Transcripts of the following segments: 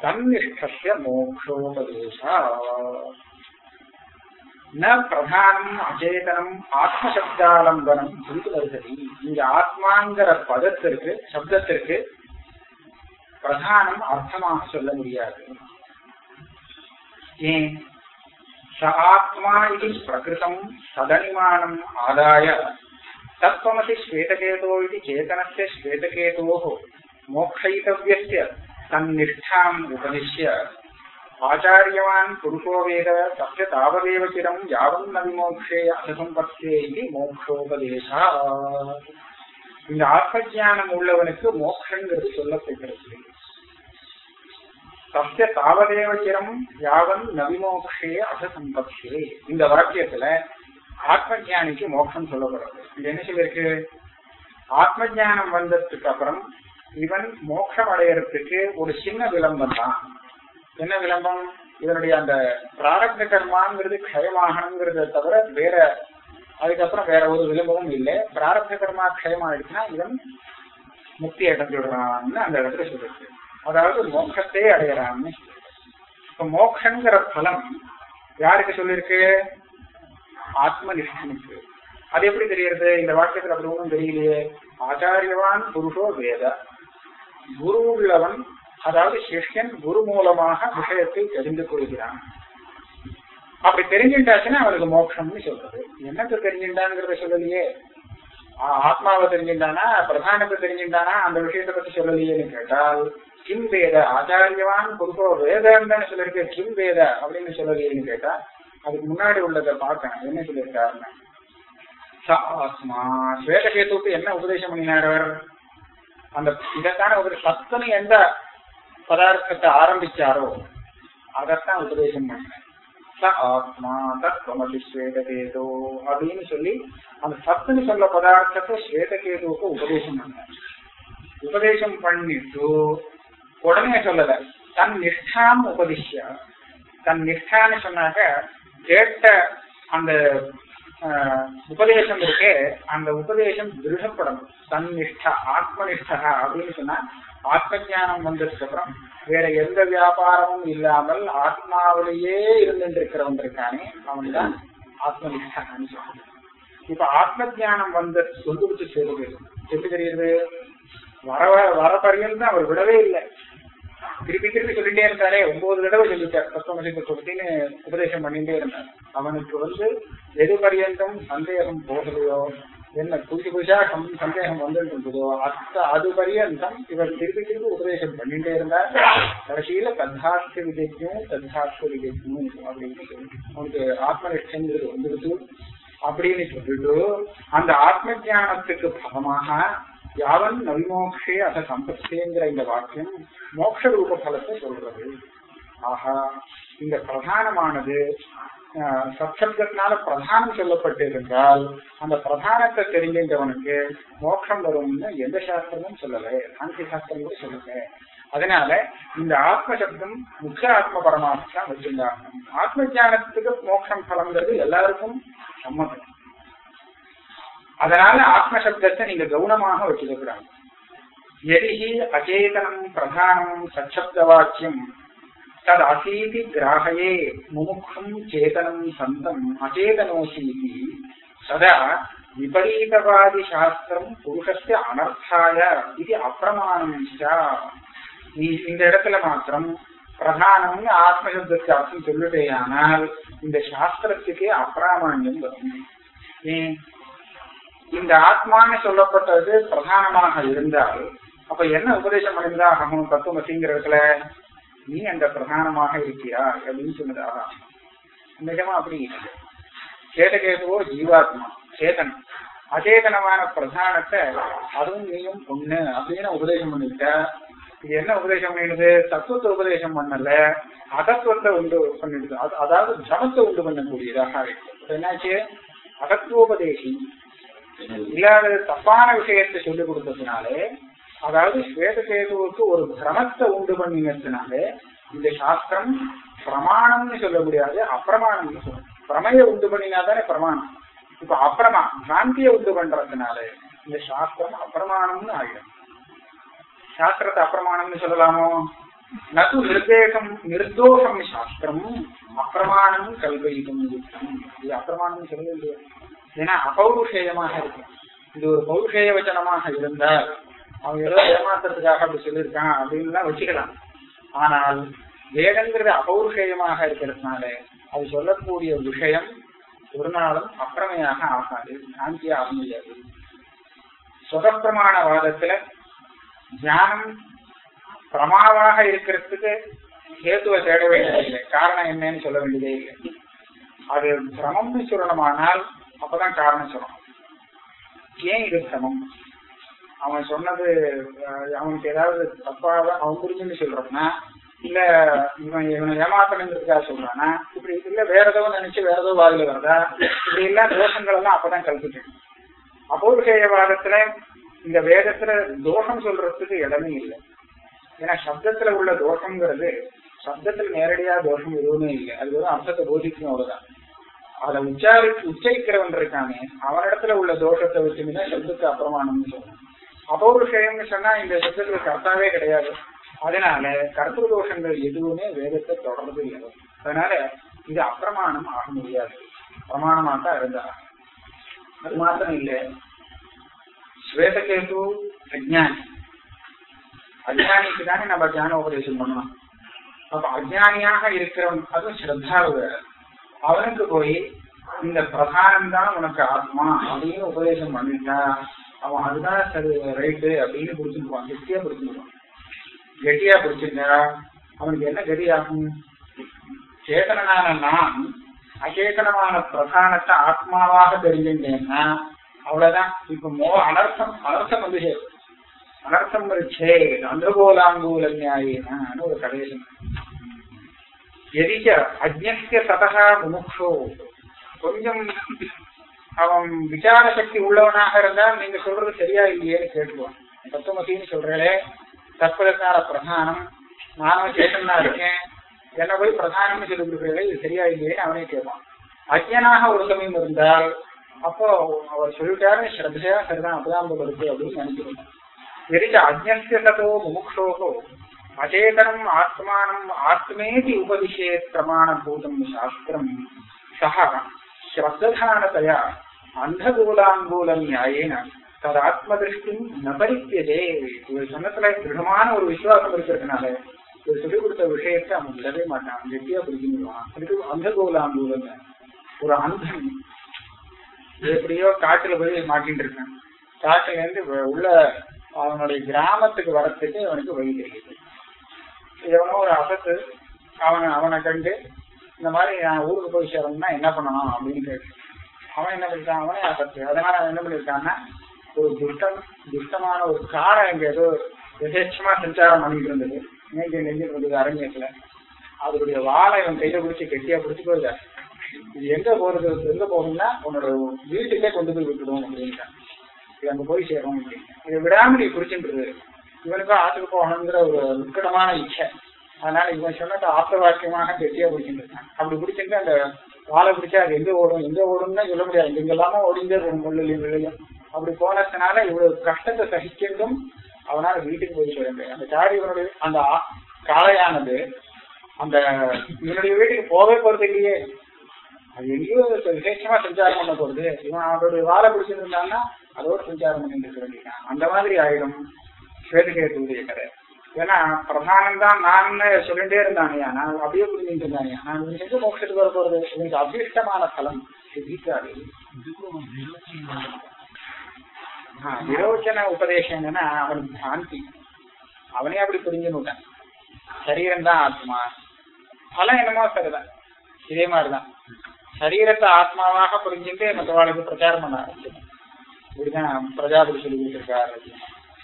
తన్నిష్ట మోక్షోపదేశ న ప్రధానం అచేతనం ఆத்மசப்தாலம்பனம் குறித்து வருகிறது இங்க ஆத்மாங்கிற பதத்திற்கு சப்தத்திற்கு பிரதானம் அர்த்தமாக சொல்ல முடியாது ஏன் ச ஆத்மா இது பிரகிருதம் சதனிமானம் ஆதாய தத்வமசி ஸ்வேதகேதோ இது சேதனஸ்ய ஸ்வேதகேதோ மோக்ஷயித்தவியஸ்ய தன்னிஷ்டாம் உபதிஷ்ய ஆச்சாரியவான் புருஷோ வேத தஸ்ய தாவதேவ சிரம் யாவன் ந விமோக்ஷே அசம்பத்தே இது மோக்ஷோபதேசா இந்த ஆத்மஜானம் உள்ளவனுக்கு மோக்ஷங்கிறது சொல்லப்படுகிறது சத்திய தாவதேவ சிரம் யாவன் நவிமோக்ஷே அசம்பத்தே இந்த வாக்கியத்துல ஆத்மஜானிக்கு மோட்சம் சொல்லப்படுறது இது என்ன சொல்லிருக்கு? ஆத்மஜானம் வந்ததுக்கு அப்புறம் இவன் மோட்சம் அடையறதுக்கு ஒரு சின்ன விளம்பம் தான். என்ன விளம்பம் இதனுடைய அந்த பிராரப்த கர்மாங்கிறது க்ஷயமாகணுங்கிறத தவிர வேற அதுக்கப்புறம் வேற ஒரு விளம்பமும் இல்லை. பிராரப்த கர்மா க்ஷயமாயிடுச்சுன்னா இவன் முக்தி அடைஞ்சுடுறான்னு அந்த இடத்துல சொல்லிருக்கு. அதாவது மோட்சத்தையே அடையறான்னு இப்ப மோக்ஷங்கிற பலம் யாருக்கு சொல்லிருக்கு? ஆத்மனிஷ்டனுக்கு அது எப்படி தெரியறது இந்த வாக்கியத்துல அப்படி ஒன்றும் தெரியலையே. ஆச்சாரியவான் புருஷோ வேத. குரு உள்ளவன் அதாவது சிஷ்யன் குரு மூலமாக விஷயத்தை தெரிந்து கொள்கிறான். அப்படி தெரிஞ்சுட்டாச்சுன்னா அவனுக்கு மோட்சம்னு சொல்றது. என்னத்தை தெரிஞ்சுட்டான்ங்கிறத சொல்லலையே. ஆத்மாவை தெரிஞ்சுட்டானா பிரதானத்தை தெரிஞ்சுட்டானா அந்த விஷயத்தை பத்தி சொல்லலையேன்னு கேட்டால் கிம் வேத ஆச்சாரியவான் புருஷோ வேதம் தானே சொல்லிருக்கு கிம் வேத அப்படின்னு சொல்லலையேன்னு கேட்டா அதுக்கு முன்னாடி உள்ளதை பார்க்கணும். என்ன சொல்லியிருக்காருன்னு ச ஆத்மா ஸ்வேதகேத்துக்கு என்ன உபதேசம் பண்ணினார் அவர்? அந்த இதற்கான ஒரு சத்துன்னு எந்த பதார்த்தத்தை ஆரம்பிச்சாரோ அதைத்தான் உபதேசம் பண்ணேன் ஆத்மா தத்வமதி ஸ்வேதகேதோ அப்படின்னு சொல்லி அந்த சத்துன்னு சொல்ல பதார்த்தத்தை ஸ்வேதகேதுவுக்கு உபதேசம் பண்ணேன் உபதேசம் பண்ணிட்டு உடனே சொல்லல. தன் நிஷ்டாம் உபதிஷ்ய. தன் நிஷ்டான்னு சொன்னாக்க கேட்ட அந்த உபதேசம் இருக்கு அந்த உபதேசம் திருடப்படணும் தன்னிஷ்ட ஆத்மனிஷ்டா அப்படின்னு சொன்னா ஆத்ம ஞானம் வந்ததுக்கு அப்புறம் வேற எந்த வியாபாரமும் இல்லாமல் ஆத்மாவிலேயே இருந்துட்டு இருக்கிறவன் இருக்கானே அவன் தான் ஆத்மனிஷ்டான்னு சொல்றான் இப்ப ஆத்ம ஞானம் வந்து வந்துருச்சு சேருது எப்படி தெரியுது? வர வர பரியந்தம் அவர் விடவே இல்லை. திருப்பி திருப்பி சொல்லிட்டே இருந்தாரே ஒன்பது தடவை சொல்லிட்டார். தத்துவமசி சொல்லிட்டுன்னு உபதேசம் பண்ணிட்டே இருந்தார். அவனுக்கு வந்து எது பரியந்தம் சந்தேகம் போகலையோ என்ன புதுசு புதுசா சந்தேகம் வந்துட்டு இருந்ததோ அத்த அது பரியந்தம் இவர் திருப்பி திருப்பி உபதேசம் பண்ணிட்டே இருந்தார். கடைசியில தத்தார்த்த விஜயம் தத்தார்த்த விஜயம் அப்படின்னு சொல்லி அவனுக்கு ஆத்மனிஷ்டங்கிறது வந்துடுது. அப்படின்னு சொல்லிட்டு அந்த ஆத்ம ஞானத்துக்கு பலமாக யாவன் நவிமோக்ஷே அத சம்பத்தேங்கிற இந்த வாக்கியம் மோட்ச ரூப பலத்தை சொல்றது. ஆஹா இந்த பிரதானமானது ஆஹ், சத்சப்தத்தினால பிரதானம் சொல்லப்பட்டிருந்தால் அந்த பிரதானத்தை தெரிஞ்சின்றவனுக்கு மோட்சம் வரும்னு எந்த சாஸ்திரமும் சொல்லல. சாந்தி சாஸ்திரம் கூட சொல்லல அதனால இந்த ஆத்ம சப்தம் முக்கிய ஆத்ம பரமாத்மா வச்சிருந்தாங்க. ஆத்ம ஜானத்துக்கு மோட்சம் பலங்கிறது எல்லாருக்கும் சம்மதம். அதனால ஆத்ம சப்தத்தை நீங்க கவனமாக வச்சுக்கூடாது எரிஹி அச்சேதனம் பிரதானம் சச்சப்த வாக்கியம் தது அசீதி கிராகையே முமுக்ஷம் சேதனம் சந்தம் அச்சேதனோசீதி சதா விபரீதவாதி சாஸ்திரம் புருஷஸ்ய அனர்த்தாய இது அப்பிரமாணம் நீ இந்த இடத்துல மாத்திரம் பிரதானம்னு ஆத்மசப்தத்தை அர்த்தம் சொல்லிட்டேயானால் இந்த சாஸ்திரத்துக்கே அப்பிராமான்யம் வரும். ஏன்? இந்த ஆத்மான்னு சொல்லப்பட்டது பிரதானமாக இருந்தால் அப்ப என்ன உபதேசம் பண்ணிருந்தா அகமும் தத்துவம் இடத்துல நீ அந்த பிரதானமாக இருக்கிறாய் அப்படின்னு சொன்னதாக நிஜமா அப்படி சேதகேதுவோ ஜீவாத்மா சேதனம் அச்சேதனமான பிரதானத்தை அதுவும் நீயும் ஒண்ணு அப்படின்னு உபதேசம் பண்ணிட்ட இது என்ன உபதேசம் பண்ணிடுது? தத்துவத்தை உபதேசம் பண்ணல. அதத்துவத்தை உண்டு பண்ணிடுது. அதாவது ஜமத்தை உண்டு பண்ணக்கூடியதாக இருக்கு என்னாச்சு? அகத்துவோபதேசி. இல்லாத தப்பான விஷயத்தை சொல்லிக் கொடுத்ததுனாலே அதாவது ஸ்வேதகேதுவுக்கு ஒரு பிரமத்தை உண்டு பண்ணினதுனாலே இந்த சாஸ்திரம் பிரமாணம்னு சொல்ல முடியாது அப்பிரமாணம்னு சொல்லணும் பிரமைய உண்டு பண்ணினாதானே பிரமாணம். இப்ப அப்பிரமா பிராந்திய உண்டு பண்றதுனால இந்த சாஸ்திரம் அப்பிரமாணம்னு ஆகிடும் சாஸ்திரத்தை அப்பிரமாணம்னு சொல்லலாமோ? நது நிர்தேசம் நிர்தோஷம் சாஸ்திரம் அப்பிரமாணம் கல்வியிடும் இது அப்பிரமாணம் சொல்லவே இல்லையா. ஏன்னா அபௌருஷேயமாக இருக்கு இது ஒரு பௌருஷேய வச்சனமாக இருந்தால் அவன் ஏதோ ஏமாத்துறதுக்காக அப்படி சொல்லியிருக்கான் அப்படின்லாம் வச்சுக்கலாம். ஆனால் வேதங்கிறது அபௌருஷேயமாக இருக்கிறதுனால அது சொல்லக்கூடிய விஷயம் ஒரு நாளும் அப்பிரமையாக ஆகாது சாந்தியாக ஆக முடியாது. சுகப்பிரமாணவாதத்துல ஞானம் பிரமாவாக இருக்கிறதுக்கு ஹேத்துவை தேட வேண்டியதில்லை காரணம் என்னன்னு சொல்ல வேண்டியதே இல்லை. அது பிரமம் சொல்லணுமானால் அப்பதான் காரணம் சொல்லணும். ஏன் இது சமம்? அவன் சொன்னது அவனுக்கு ஏதாவது தப்பாக அவன் புரிஞ்சுன்னு சொல்றான்னா இல்ல இவன் இவனை ஏமாத்தணுங்கிறதுக்காக சொல்றானா? இப்படி இல்ல வேற ஏதோ நினைச்சு வேற ஏதோ வாதில வருதா? இப்படி எல்லாம் தோஷங்கள் எல்லாம் அப்பதான் கல்பிட்டு அபௌருஷேயவாதத்துல இந்த வேதத்துல தோஷம் சொல்றதுக்கு இடமே இல்லை. ஏன்னா சப்தத்துல உள்ள தோஷங்கிறது சப்தத்துல நேரடியா தோஷம் எதுவுமே இல்லை. அது வெறும் அர்த்தத்தை போதிக்கணும் அவ்வளவுதான். அதை உச்சாரி உச்சரிக்கிறவன் இருக்கானே அவனிடத்துல உள்ள தோஷத்தை வச்சுதான் சப்தத்தை அப்புறமானம்னு சொல்லணும் அபௌருஷயம்னு சொன்னா இந்த சப்தத்துக்கு கர்த்தாவே கிடையாது. அதனால கர்த்தൃ தோஷங்கள் எதுவுமே வேதத்தை தொடர்றது இல்லை. அதனால இது அப்பிரமாணம் ஆக முடியாது. பிரமாணமா தான் இருந்தா. அது மாத்திரம் இல்லை. ஸ்வேதகேது அஜ்ஞானி. அஜ்ஞானிக்கு தானே நம்ம ஜான உபதேசம் பண்ணணும் அப்ப அஜ்ஞானியாக இருக்கிறவன் அதுவும் ஸ்ரத்தாளு அவனுக்கு போய் இந்த பிரதானம் தான் உனக்கு ஆத்மா அப்படின்னு உபதேசம் பண்ணிட்டா அவன் அதுதான் சரி ரைட்டு அப்படின்னு புடிச்சுக்குவான் கெட்டியா புடிச்சுக்குவான் கெட்டியா புடிச்சிருந்தா அவனுக்கு என்ன கதி ஆகும் சேதனனான நான் அச்சேதனமான பிரதானத்தை ஆத்மாவாக தெரிஞ்சுட்டேன்னா அவ்வளவுதான். இப்ப மோ அனர்த்தம் அனர்த்தம் வந்து சேரும் அனர்த்தம் வச்சே அந்தகோலாங்கூல நியாயினான்னு ஒரு கடைசி எதிச்ச அஜ்ஞஸ்ய சதகா முமுக்ஷோ கொஞ்சம் அவன் விசார சக்தி உள்ளவனாக இருந்தால் நீங்க சொல்றது சரியா இல்லையேன்னு கேட்டுவான் தத்துவமத்தின்னு சொல்றே தற்பதற்கான பிரதானம். நானும் சேத்தனா இருக்கேன். என்ன போய் பிரதானம்னு சொல்லி கொடுக்குறீங்களே இது சரியா இல்லையே அவனே கேட்பான். அஜ்ஞனாக ஒரு சமயம் இருந்தால் அப்போ அவர் சொல்லிட்டாரு ஸ்ரத்தையா சரிதான் அப்பதான் இருக்கு அப்படின்னு நினைக்கிறேன். எரிச்ச அஜ்ஞஸ்ய சதோ முமுக்ஷோகோ அச்சேதனம் ஆத்மானம் ஆத்மேதி உபதிஷேத் பிரமாணபூதம் சாஸ்திரம் சக ஸ்ரத்தானதயா அந்தகூலாங்கூல நியாயேன தது நபரித்தியதே ஒரு பரித்தியதே திருடமான ஒரு விசுவாசம் இருக்கிறதுனால ஒரு சொல்லிக் கொடுத்த விஷயத்தை அவன் விடவே மாட்டான் கெட்டியா புரிஞ்சுக்குவான் அதுக்கு அந்தகூலாங்கூலம் ஒரு அந்தம் எப்படியோ காட்டுல போய் மாட்டிட்டு இருக்கான் காட்டுல இருந்து உள்ள அவனுடைய கிராமத்துக்கு வரத்துக்கு அவனுக்கு வழி தெரியுது எவனோ ஒரு அசத்து அவனை அவனை கண்டு இந்த மாதிரி நான் ஊருக்கு போய் சேரணும்னா என்ன பண்ணணும் அப்படின்னு கேட்டு. அவன் என்ன பண்ணிருக்கான் அவனே அசத்து அதனால அவன் என்ன பண்ணிருக்கான்னா ஒரு துஷ்டம் துஷ்டமான ஒரு காரை அங்க ஏதோ விசேஷமா சஞ்சாரம் பண்ணிட்டு இருந்தது. நெஞ்சு நெஞ்சு இருந்தது அரங்கத்துல அதனுடைய வாழை அவன் கையில பிடிச்சி கெட்டியா பிடிச்சி போயிட்டான் இது எங்க போறது? எங்க போகணும்னா உன்னோட வீட்டுக்கே கொண்டு போய் விட்டுடும் அப்படின்ட்டான். இது அங்க போய் சேரும் அப்படின்னு. இதை விடாம நீ குறிச்சுன்றது இவனுக்கும் ஆற்றுக்கு போகணுங்கிற ஒரு உட்கடமான இச்சை. அதனால இவன் சொன்னது ஆத்த வாக்கியமாக கெட்டியா பிடிச்சிட்டு இருக்கான். அப்படி பிடிச்சிட்டு அந்த வாழை பிடிச்சா அது எங்க ஓடும் எங்க ஓடும்னு சொல்ல முடியாது. எங்க ஓடிந்தே ஒரு முள்ளிலையும் விழையும் அப்படி போனதுனால இவ்வளவு கஷ்டத்தை சகிச்சிருந்தும் அவனால வீட்டுக்கு போய் சொல்ல முடியாது. அந்த காடி இவனுடைய அந்த காளையானது அந்த இவனுடைய வீட்டுக்கு போகவே போறது இல்லையே. அது எங்கேயோ விசேஷமா சஞ்சாரம் பண்ண போறது. இவன் அவனுடைய வாழை பிடிச்சிருந்தான்னா அதோட சஞ்சாரம் பண்ணிட்டு இருக்க வேண்டியதான் அந்த மாதிரி ஆயிடும். ஸ்வேதகேதுடைய கதை ஏன்னா பிரதானம் தான் நான் சொல்லிட்டே இருந்தானேயா நான் அப்படியே புரிஞ்சுட்டு இருந்தானே. நான் எங்க மோட்சத்துக்கு வர போறது? எனக்கு அபிஷ்டமான பலம் சித்திக்காது விரோச்சன உபதேசம் என்னன்னா அவனுக்கு சாந்தி. அவனே அப்படி புரிஞ்சுன்னுட்டான் சரீரம் தான் ஆத்மா. பலம் என்னமோ சரிதான். இதே மாதிரிதான். சரீரத்தை ஆத்மாவாக புரிஞ்சுட்டு மற்றவாளுக்கு பிரச்சாரம் பண்ண ஆரம்பிச்சு இப்படிதான் பிரஜாபதி சொல்லி இருக்காரு.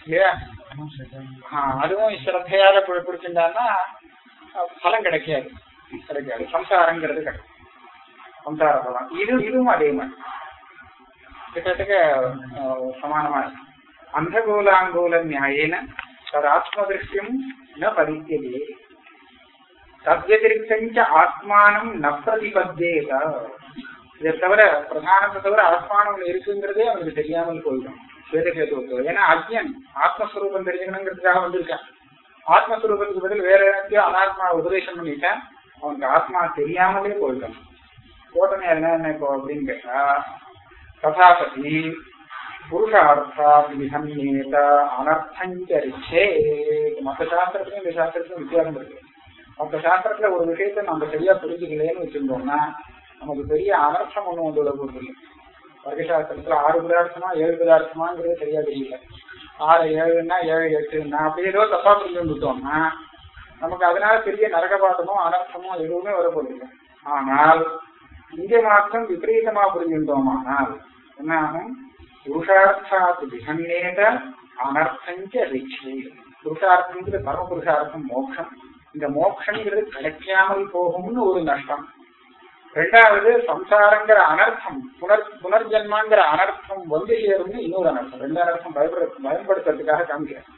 இல்லையா? அதுவும் ஸ்ரத்தையால பு- பிடிச்சிருந்தான்னா அஹ், பலம் கிடைக்காது கிடைக்காது சம்சாரங்கிறது கிடைக்கும் சம்சார பலம் இது இதுவும் அதே மாதிரி கிட்டத்தட்ட அஹ், சமானமா இருக்கு அந்தகோலாங்கோல நியாயேன தது ஆத்மதிருஷ்டியம் ந பரித்தியதே தத்வதிரிக்தஞ்ச ஆத்மானம் ந பிரதிபத்தேத இதை தவிர பிரதானத்தை தவிர ஆத்மானம் இருக்குங்கிறதே அவனுக்கு தெரியாமல் போயிடும் ஸ்வேதகேதுவுக்கு ஏன்னா அஜ்யன் ஆத்மஸ்வரூபம் தெரிஞ்சுக்கணுங்கிறதுக்காக வந்திருக்கான். ஆத்மஸ்வரூபத்துக்கு பதில் வேற ஏதாச்சும் அனாத்மா உபதேசம் பண்ணிட்டேன். அவனுக்கு ஆத்மா தெரியாமலே போயிட்டான். போட்டனே என்ன இப்போ அப்படின்னு கேட்டா ததாபதி புருஷார்த்தாத் விஹன்யேத அனர்த்தஞ்சரிச்சே. மற்ற சாஸ்திரத்துக்கும் இந்த சாஸ்திரத்துக்கும் வித்தியாசம் இருக்கு. மற்ற சாஸ்திரத்துல ஒரு விஷயத்த நம்ம சரியா புரிஞ்சுக்கலையேன்னு வச்சிருந்தோம்னா நமக்கு பெரிய அனர்த்தம் ஒண்ணும் வந்து விட போறது வர்க்கசாஸ்திரத்துல ஆறு பதார்த்தமா ஏழு பதார்த்தமாங்கிறது சரியா தெரியல ஆறு ஏழுன்னா ஏழு எட்டுன்னா அப்படி ஏதோ தப்பா புரிஞ்சு வந்துட்டோம்னா நமக்கு அதனால பெரிய நரகபாதமோ அனர்த்தமோ எதுவுமே வரப்போதில்லை ஆனால் இங்கே மாத்திரம் விபரீதமா புரிஞ்சுட்டோமானால் என்ன ஆகும் புருஷார்த்தாத்து விகன்னேத அனர்த்தஞ்ச ரிக்ஷே புருஷார்த்தங்கிறது பரம புருஷார்த்தம் மோட்சம் இந்த மோட்சங்கிறது கிடைக்காமல் போகும்னு ஒரு நஷ்டம். ரெண்டாவது சம்சாரங்கிற அனர்த்தம் புனர் புனர்ஜன்மாங்கிற அனர்த்தம் வந்து இருந்து இன்னொரு அனர்த்தம். ரெண்டு அனர்த்தம் பயன்படு பயன்படுத்துறதுக்காக காமிக்கிறேன்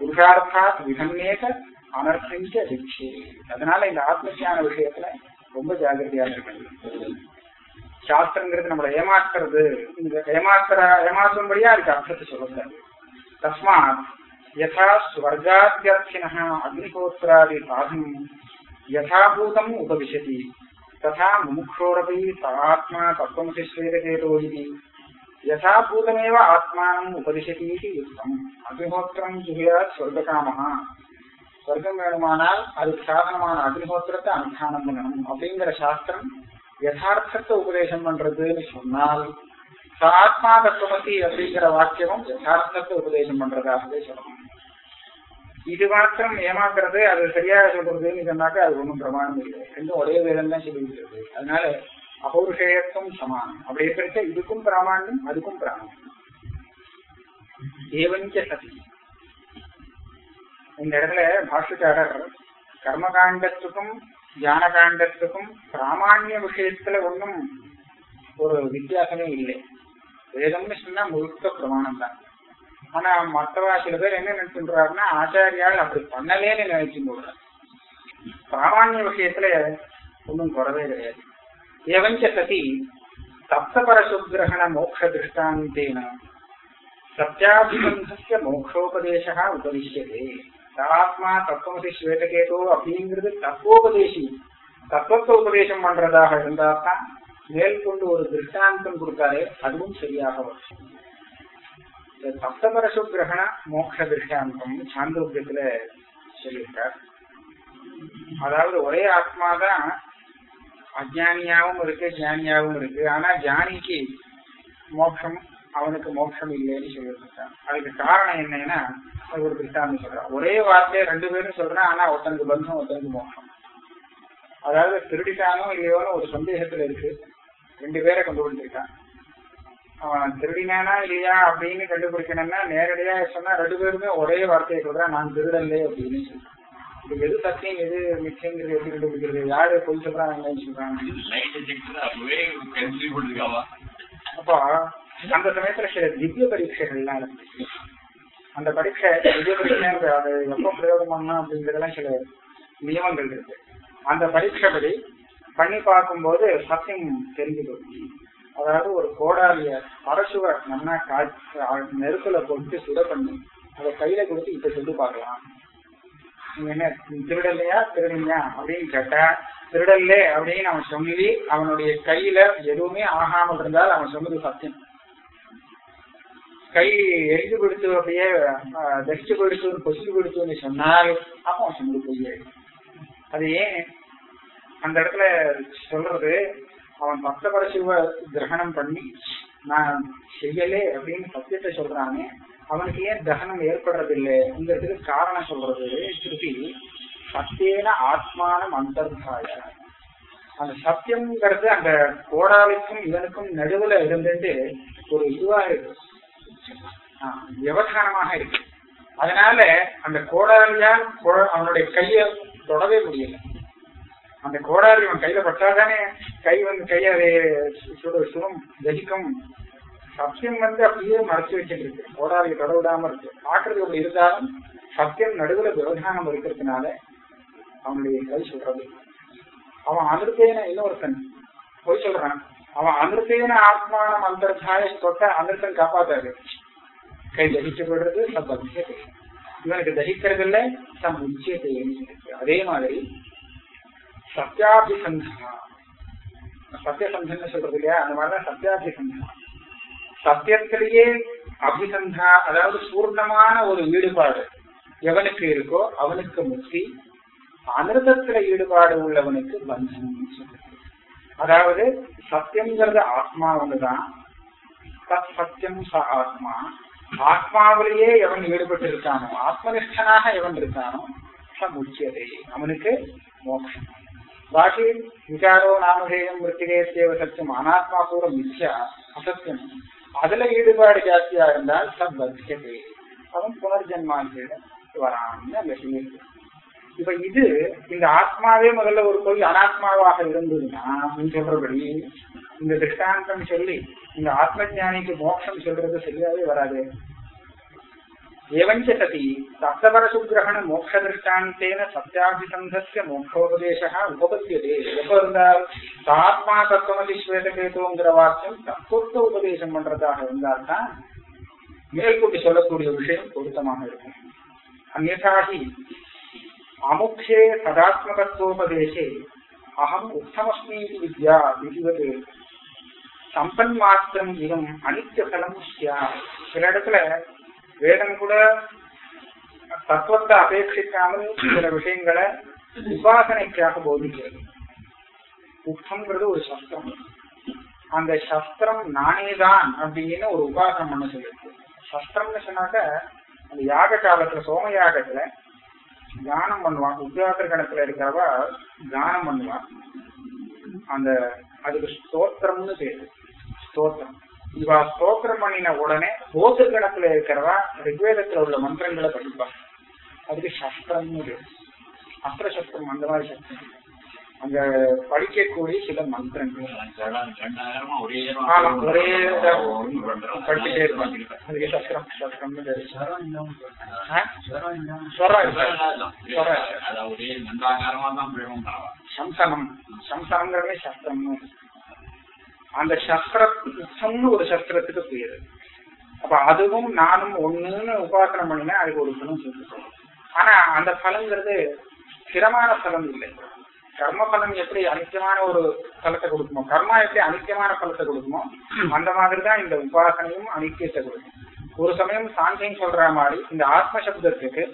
புருஷார்த்தாத் விகன்னேக அனர்த்தஞ்ச ரிக்ஷே. அதனால இந்த ஆத்மசியான விஷயத்துல ரொம்ப ஜாகிரதையா இருக்கணும். சாஸ்திரங்கிறது நம்மளை ஏமாற்றுறது இந்த ஏமாத்துற ஏமாற்றும்படியா அதுக்கு அர்த்தத்தை சொல்லக்கூடாது தஸ்மாத் யதா ஸ்வர்காத்தியர்த்தின அக்னிகோத்திராதி சாதனம் யதாபூதம் உபவிசதி. तथा मुमुक्षोरपि आत्मा तत्त्वमसि श्वेतकेतो इति यथाभूतमेव आत्मानम् उपदिशति इति युक्तम् அக்னிஹோத்திரம் ஜுகியாத் சொர்க்ககாமஹா சொர்க்கம் வேணுமானால் அதுக்கு சாதனமான அக்னிஹோத்திரத்தை அனுஷ்டானம் பண்ணணும் அப்படிங்கிற சாஸ்திரம் யதார்த்தத்தை உபதேசம் பண்றதுன்னு சொன்னால் ஆத்மா தத்துவமசி அப்படிங்கிற வாக்கியமும் யதார்த்தத்தை உபதேசம் பண்றதாகவே சொல்லணும் இது மாத்திரம் ஏமாத்துறது அது சரியா சொல்றதுன்னு சொன்னாக்க அது ஒன்றும் பிரமாணம் இல்லை. ரெண்டும் ஒரே வேதம் தான் சொல்லியிருக்கிறது. அதனால அபௌருஷேயத்தும் சமானம். அப்படி இருக்கிற இதுக்கும் பிராமணியம் அதுக்கும் பிராமணியம் ஏவஞ்ச சதி. இந்த இடத்துல பாஷுக்காரர் கர்மகாண்டத்துக்கும் ஞான காண்டத்துக்கும் பிராமணிய விஷயத்துல ஒன்றும் ஒரு வித்தியாசமே இல்லை. வேதம்னு சொன்னா முழுக்க பிரமாணம் தான் ஆனா மற்றவா சில பேர் என்ன நினைச்சுறாருன்னா ஆச்சாரியால் அப்படி பண்ணலேன்னு நினைச்சு போடுறாரு. பிராமாண்ய விஷயத்துல ஒன்றும் குறவே கிடையாது. ஏவஞ்ச சதி சப்தபரசுகிரகண மோக்ஷ திருஷ்டாந்தேன. சத்யாபிபந்தஸ்ய மோக்ஷோபதேசா உபதிஷ்யதே ஆத்மா தத்துவமசி ஸ்வேதகேதோ அப்படிங்கிறது தத்துவோபதேசி தத்துவத்தை உபதேசம் பண்றதாக இருந்தா தான் மேற்கொண்டு ஒரு திருஷ்டாந்தம் கொடுத்தாரு அதுவும் சரியாக வரும். சப்தபரசு கிரகண மோட்ச திருஷ்டாந்தம் சாந்தோக்கியத்துல சொல்லியிருக்கார். அதாவது ஒரே ஆத்மாதான் அஜானியாவும் இருக்கு ஜானியாவும் இருக்கு. ஆனா ஜானிக்கு மோட்சம் அவனுக்கு மோட்சம் இல்லைன்னு சொல்லியிருக்கான் அதுக்கு காரணம் என்னன்னா அது ஒரு திருஷ்டாந்தம் சொல்றான் ஒரே வார்த்தையை ரெண்டு பேரும் சொல்றான் ஆனா ஒருத்தனுக்கு பந்தம் ஒருத்தனுக்கு மோட்சம் அதாவது திருடிட்டானோ இல்லையோன்னு ஒரு சந்தேகத்துல இருக்கு. ரெண்டு பேரை கொண்டு வந்துருக்கான் அவன் திருடினானா இல்லையா அப்படின்னு கண்டுபிடிக்கணும்னா நேரடியா சொன்னா ரெண்டு பேருமே ஒரே வார்த்தையை சொல்றான் நான் திருடல்லே அப்படின்னு சொல்றான். இது எது சத்தியம் எது மிச்சங்கிறது எப்படி கண்டுபிடிக்கிறது யாரு பொய் சொல்றாங்க என்னன்னு சொல்றாங்க? அப்போ அந்த சமயத்துல சில திவ்ய பரீட்சைகள்லாம் இருக்கு அந்த பரீட்சை திவ்ய பரீட்சை அதை எப்போ பிரயோகம் பண்ணணும் அப்படிங்கறதெல்லாம் சில நியமங்கள் இருக்கு. அந்த பரீட்சைப்படி பண்ணி பார்க்கும்போது சத்தியம் தெரிஞ்சு போச்சு அதாவது ஒரு கோடாலிய பரசுவ நல்லா காய்ச்சி நெருப்புல போட்டு சுட பண்ணி அதை கையில கொடுத்து இப்ப சொல்லி பார்க்கலாம். நீங்க என்ன திருடலையா திருடுங்க அப்படின்னு கேட்டா திருடல்லே அப்படின்னு அவன் சொல்லி அவனுடைய கையில எதுவுமே ஆகாமல் இருந்தால் அவன் சொன்னது சத்தியம். கை எரிஞ்சு கொடுத்து அப்படியே தரிச்சு கொடுத்து கொசு கொடுத்துன்னு சொன்னால் அப்போ அவன் சொன்னது பொய்யே அது ஏன்? அந்த இடத்துல சொல்றது அவன் பக்தபர சிவ கிரகணம் பண்ணி நான் செய்யலே அப்படின்னு சத்தியத்தை சொல்றானே அவனுக்கு ஏன் தகனம் ஏற்படுறதில்லைங்கிறதுக்கு காரணம் சொல்றது திருப்பி சத்தியன ஆத்மானம் அந்தர்தாய அந்த சத்தியம்ங்கிறது அந்த கோடாலுக்கும் இவனுக்கும் நடுவுல இருந்துட்டு ஒரு இதுவா இருக்கு. விவகாரமாக இருக்கு. அதனால அந்த கோடாலியால் அவனுடைய கையை தொடவே முடியல. அந்த கோடாரி அவன் கையில பட்டாதானே? கை வந்து கை சுடு சுடும் தகிக்கும் சத்தியம் வந்து அப்படியே மறைச்சு வச்சுட்டு இருக்கு கோடாரியை தொட விடாம இருக்கு. பாக்குறது அப்படி இருந்தாலும் சத்தியம் நடுவுல விவகாரம் இருக்கிறதுனால அவனுடைய கை சொல்றது அவன் அமிர்தேன இன்னொருத்தன். போய் சொல்றான். அவன் அமிர்தேன ஆத்மானம் அந்தர்தாய தொட்ட அமிர்தன் காப்பாத்தாரு கை தகிச்சு போடுறது சத்தம் இவனுக்கு தகிக்கிறது இல்லை தம் உச்சியத்தை அதே மாதிரி சத்யாபிசந்தா சத்தியசந்தன் சொல்றது இல்லையா? அந்த மாதிரிதான் சத்யாபிசந்தா சத்தியத்திலேயே அபிசந்தா அதாவது பூர்ணமான ஒரு ஈடுபாடு எவனுக்கு இருக்கோ அவனுக்கு முக்தி அமிர்தத்துல ஈடுபாடு உள்ளவனுக்கு பந்தம் அதாவது சத்தியம்ங்கிறது ஆத்மா ஒண்ணுதான். தத் சத்தியம் ச ஆத்மா. ஆத்மாவிலேயே எவன் ஈடுபட்டு இருக்கானோ ஆத்மனிஷ்டனாக எவன் இருக்கானோ ச முக்கியதை. அவனுக்கு மோட்சம் பாக்கி விசாரோ நாமதேயம் மிருத்திகேசேவ சத்தியம் அனாத்மா கூட மித்யா அசத்தியம் அதுல ஈடுபாடு ஜாஸ்தியா இருந்தால் சப் பத்தியதே அவன் புனர்ஜென்மான்னு வரான்னு அந்த இப்ப இது இந்த ஆத்மாவே முதல்ல ஒரு கோயில் அனாத்மாவாக இருந்ததுன்னா சொல்றபடி இந்த திருஷ்டாந்தம் சொல்லி இந்த ஆத்ம ஜானிக்கு மோட்சம் சொல்றது சரியாவே வராது ஏவஞ்ச சதி சப்தபரசுகிரகண மோட்ச திருஷ்டாந்தேன சத்தியாபிசந்தஸ்ய மோட்சோபதேசா உபபத்தியதே எப்ப இருந்தால் ஆத்மா தத்துவமதி ஸ்வேதகேதுங்கிற வாக்கியம் தத்துவத்தை உபதேசம் பண்றதாக இருந்தால்தான் மேற்கொண்டு சொல்லக்கூடிய விஷயம் பொருத்தமாக இருக்கும் அந்நாகி அமுக்ஷே சதாத்மகத்துவோபதேசே அகம் உத்தமஸ்மி வித்யா விதிவது சம்பன்மாத்திரம் இவம் அனித்திய பலம் சில இடத்துல வேதம் கூட தத்துவத்தை அபேட்சிக்காமல் சில விஷயங்களை உபாசனைக்காக போதிக்கிறது. உப்பங்கிறது ஒரு சஸ்திரம். அந்த சஸ்திரம் நானேதான் அப்படின்னு ஒரு உபாசனம் பண்ண சொல்லிருக்கு. சஸ்திரம்னு சொன்னாக்க அந்த யாக காலத்துல சோம யாகத்துல கானம் பண்ணுவான் உத்தியாத்திர கணத்துல இருக்கிறவா கானம் பண்ணுவான் அந்த அதுக்கு ஸ்தோத்திரம்னு பேரு. ஸ்தோத்திரம். இவா ஸ்தோத்திரம் பண்ணின உடனே போத்து கணக்குல இருக்கிறவா ரிக்வேதத்துல உள்ள மந்திரங்களை படிப்பாங்க. அதுக்கு சஸ்திரம்னு பேரு. அஸ்திர சஸ்திரம் அந்த மாதிரி சஸ்திரம். அங்க படிக்கக்கூடிய சில மந்திரங்கள். ஒரே படிச்சுட்டே இருப்பாங்க. அதுக்கு சஸ்திரம் சஸ்திரம்னு பேரு. சம்சனம் சம்சனங்கிறதே சஸ்திரம்னு அந்த சஸ்திரம்னு ஒரு சஸ்திரத்துக்கு பேரு அப்ப அதுவும் நானும் ஒண்ணுன்னு உபாசனம் பண்ணினா அதுக்கு ஒரு பலம் சொல்லிருக்கோம் ஆனா அந்த பலங்கிறது ஸ்திரமான பலம் இல்லை. கர்ம பலம் எப்படி அனித்தியமான ஒரு பலத்தை கொடுக்குமோ கர்மா எப்படி அனித்தியமான பலத்தை கொடுக்குமோ அந்த மாதிரிதான் இந்த உபாசனையும் அனித்தியத்தை கொடுக்கும். ஒரு சமயம் சாந்தியம் சொல்ற மாதிரி இந்த ஆத்ம சப்தத்துக்கு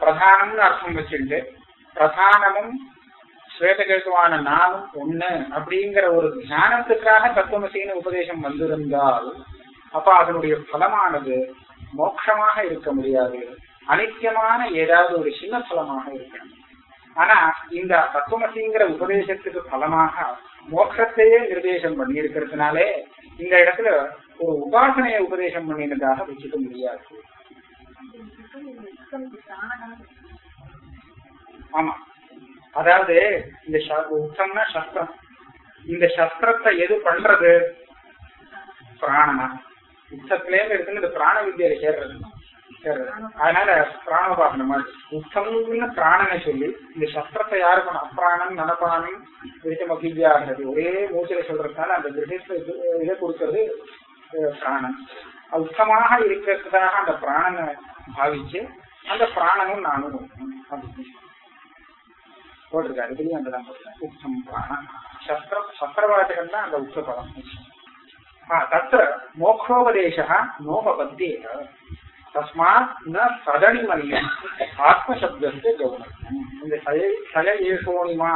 பிரதானம்னு அர்த்தம் வச்சுட்டு பிரதானமும் ஸ்வேதகேதுவான நானும் ஒண்ணு அப்படிங்கிற ஒரு ஞானத்துக்காக தத்துவமசின்னு உபதேசம் வந்திருந்தால் அப்ப அதனுடைய பலமானது மோட்சமாக இருக்க முடியாது. அனித்தியமான ஏதாவது ஒரு சின்ன பலமாக இருக்கணும். ஆனா இந்த தத்துவமசிங்கிற உபதேசத்துக்கு பலமாக மோட்சத்தையே நிர்தேசம் பண்ணி இருக்கிறதுனாலே இந்த இடத்துல ஒரு உபாசனையை உபதேசம் பண்ணினதாக வச்சுக்க முடியாது. ஆமா. அதாவது இந்த உச்சம்னா சஸ்திரம். இந்த சஸ்திரத்தை எது பண்றது? பிராணனா உத்தத்திலே இருந்து இந்த பிராண வித்தியில சேர்றது. சேர்றது. அதனால பிராணோபாசனம் மாதிரி. உச்சம்னு பிராணனை சொல்லி இந்த சஸ்திரத்தை யாரு பண்ண அப்பிராணம் நனப்பானம் விருத்தம் அபிவியாகிறது ஒரே மூச்சில சொல்றதுனால அந்த கிரகத்தை இதை கொடுக்கறது பிராணம் பிராணன். அது இருக்கிறதுக்காக அந்த பிராணனை பாவிச்சு அந்த பிராணனும் நானும் அப்படின்னு போட்டிருக்காரு. இதுலயும் அங்கதான் போட்டிருக்காரு. உக்தம் பிராண சஸ்திரம் சஸ்திரவாச்சகம் தான் அந்த உக்த பதம் தத்திர தत्र மோக்ஷோபதேசः நோபபத்தேக தஸ்மாத் ந சதனிமல்யம். ஆத்மசப்தத்து கௌனம் இந்த சய சய ஏசோனிமா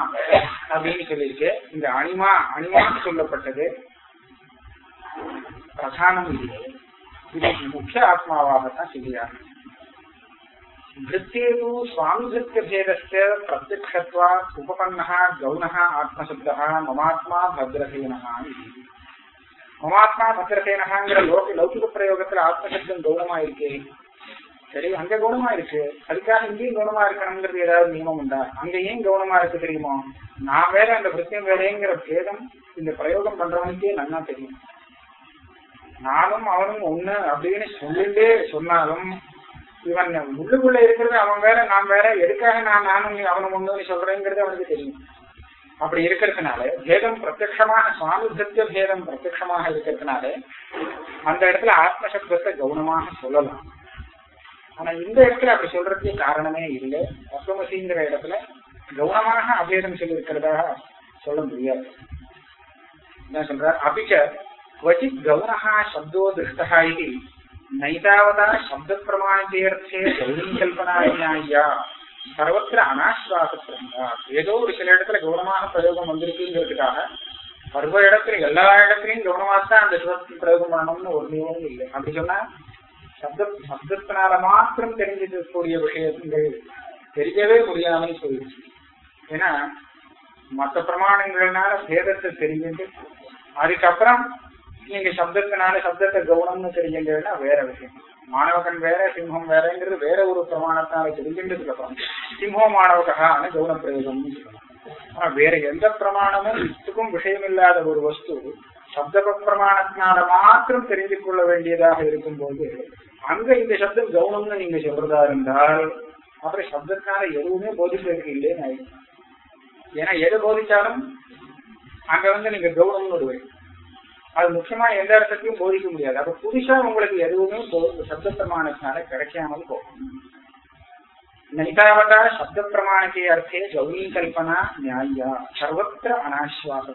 அப்படின்னு சொல்லியிருக்கு. இந்த அனிமா அனிமான்னு சொல்லப்பட்டது. பிரதானம் இல்லை இது முக்கிய ஆத்மாவாகத்தான் தெரியாது वृत्तेषु स्वामिभृत्यभेदस्य प्रत्यक्षत्वात् उपपन्नः गौणः आत्मशब्दः ममात्मा भद्रसेनः इति. மமாத்மா பத்திரசேனகாங்கிற லோக லௌகிக பிரயோகத்துல ஆத்மசப்தம் கௌனமா இருக்கு சரி அங்க கௌனமா இருக்கு அதுக்காக இங்கேயும் கௌனமா இருக்கணுங்கிறது ஏதாவது நியமம் உண்டா அங்க ஏன் கௌனமா இருக்கு தெரியுமோ நான் வேற அந்த பிரத்தியம் வேறேங்கிற பேதம் இந்த பிரயோகம் பண்றவனுக்கே நல்லா தெரியும் நானும் அவனும் ஒண்ணு அப்படின்னு சொல்லிட்டே சொன்னாலும் இவன் உள்ளுக்குள்ள இருக்கிறது அவன் வேற நான் வேற எதுக்காக நான் நானும் அவனை ஒண்ணு சொல்றேங்கிறது அவனுக்கு தெரியும். அப்படி இருக்கிறதுனால பேதம் பிரத்யமாக சுவாமிபத்திய பேதம் பிரத்யமாக இருக்கிறதுனால அந்த இடத்துல ஆத்மசப்தத்தை கவனமாக சொல்லலாம். ஆனா இந்த இடத்துல அப்படி சொல்றதுக்கு காரணமே இல்லை. அசோமசிங்கிற இடத்துல கவனமாக அபேதம் சொல்லியிருக்கிறதாக சொல்ல முடியாது. என்ன சொல்றார்? அபிச்ச கவனஹா சப்தோ திருஷ்டா இது नैतावता शब्दप्रमाणितेऽर्थे गौरीकल्पनान्याय्या சர்வத்திர அனாஸ்வாச பிரம்மா ஏதோ ஒரு சில இடத்துல கௌனமாக பிரயோகம் வந்திருக்குங்கிறதுக்காக சர்வ இடத்துல எல்லா இடத்துலயும் கௌனமாத்தான் அந்த சிவத்தின் பிரயோகம் பண்ணணும்னு ஒரு நியமம் இல்லை அப்படி சொன்னா சப்த சப்தத்தினால மாத்திரம் தெரிஞ்சிருக்கக்கூடிய விஷயங்கள் தெரியவே முடியாமல் போயிடுச்சு ஏன்னா மற்ற பிரமாணங்கள்னால பேதத்தை தெரிஞ்சுட்டு அதுக்கப்புறம் நீங்க சப்தத்தினால சப்தத்தை கவுனம்னு தெரிஞ்சுட்டதுன்னா வேற விஷயம். மாணவகன் வேற சிம்மம் வேறங்கிறது வேற ஒரு பிரமாணத்தினால தெரிஞ்சுன்றதுக்கு அப்புறம் சிம்மோ மாணவகான கவுன பிரயோகம்னு சொல்லலாம். ஆனா வேற எந்த பிரமாணமும் இதுக்கும் விஷயம் இல்லாத ஒரு வஸ்து சப்த பிரமாணத்தினால மாத்திரம் தெரிந்து கொள்ள வேண்டியதாக இருக்கும் போது அங்க இந்த சப்தம் கவுனம்னு நீங்க சொல்றதா இருந்தால் அப்புறம் சப்தத்தினால எதுவுமே போதிப்பதற்கு இல்லைன்னு ஆயிடும். ஏன்னா எது போதிச்சாலும் அங்க வந்து நீங்க கௌரவம்னு விடுவீங்க அது முக்கியமா எந்த இடத்துலையும் போதிக்க முடியாது. அப்ப புதுசா உங்களுக்கு எதுவுமே சப்த பிரமாணத்தினால கிடைக்காமல் போகும். நைதாவதா சப்த பிரமாணத்தை அர்த்தே கௌரி கல்பனா நியாயா. சர்வத்திர அனாஸ்வாச